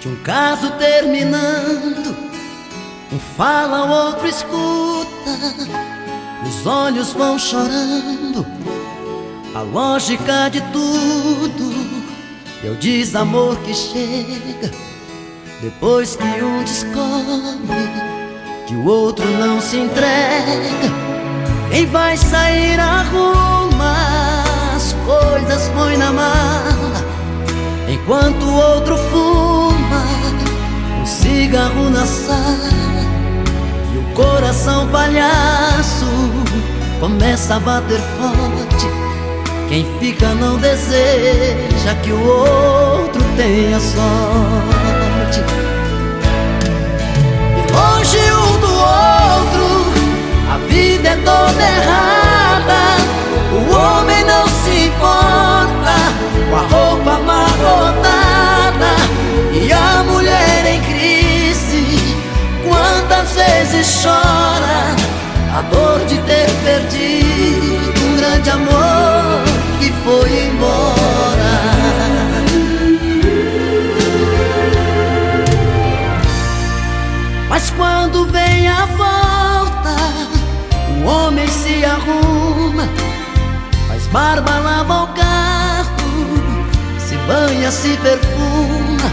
de um caso terminando. Um fala, o outro escuta, os olhos vão chorando. A lógica de tudo é o desamor que chega depois que um descobre que o outro não se entrega. Quem vai enquanto o outro fuma um cigarro na sala e o coração palhaço começa a bater forte. Quem fica não deseja que o outro tenha sorte. E longe um do outro, a vida é toda errada. O homem não se importa ter perdido um grande amor que foi embora. Mas quando vem a volta, o homem se arruma, faz barba, lava o carro, se banha, se perfuma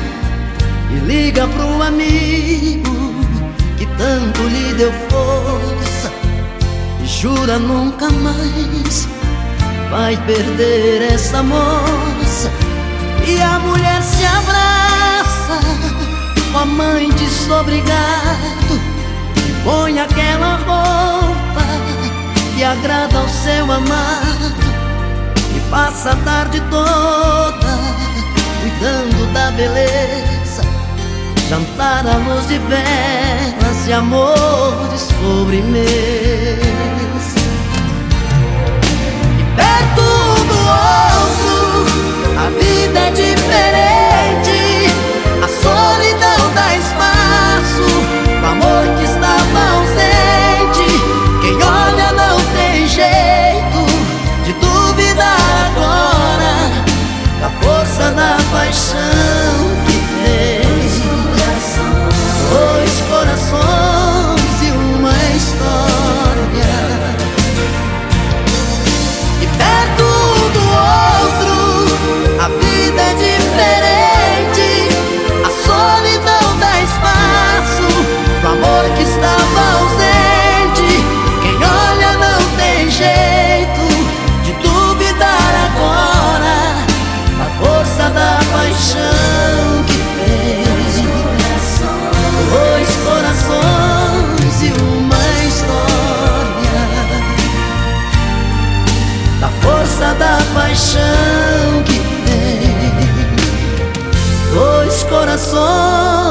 e liga pro amigo que tanto lhe deu força jura nunca mais vai perder essa moça. E a mulher se abraça com a mãe desobrigado e põe aquela roupa que agrada ao seu amado e passa a tarde toda cuidando da beleza. Jantar à luz de velas e amores sobremesa paixão que tem. Dois corações.